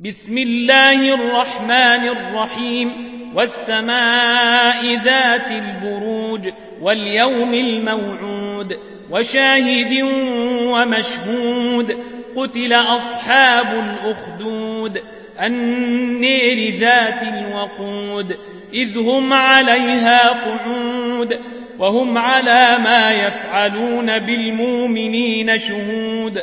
بسم الله الرحمن الرحيم والسماء ذات البروج واليوم الموعود وشاهد ومشهود قتل أصحاب الأخدود النير ذات الوقود إذ هم عليها قعود وهم على ما يفعلون بالمؤمنين شهود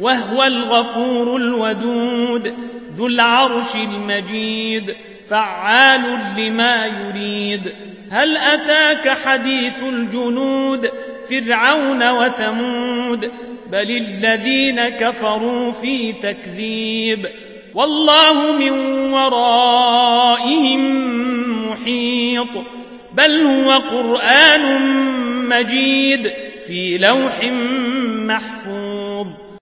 وهو الغفور الودود ذو العرش المجيد فعال لما يريد. هل أتاك حديث الجنود فرعون وثمود؟ بل الذين كفروا في تكذيب. والله من ورائهم محيط. بل هو قرآن مجيد في لوح محفوظ.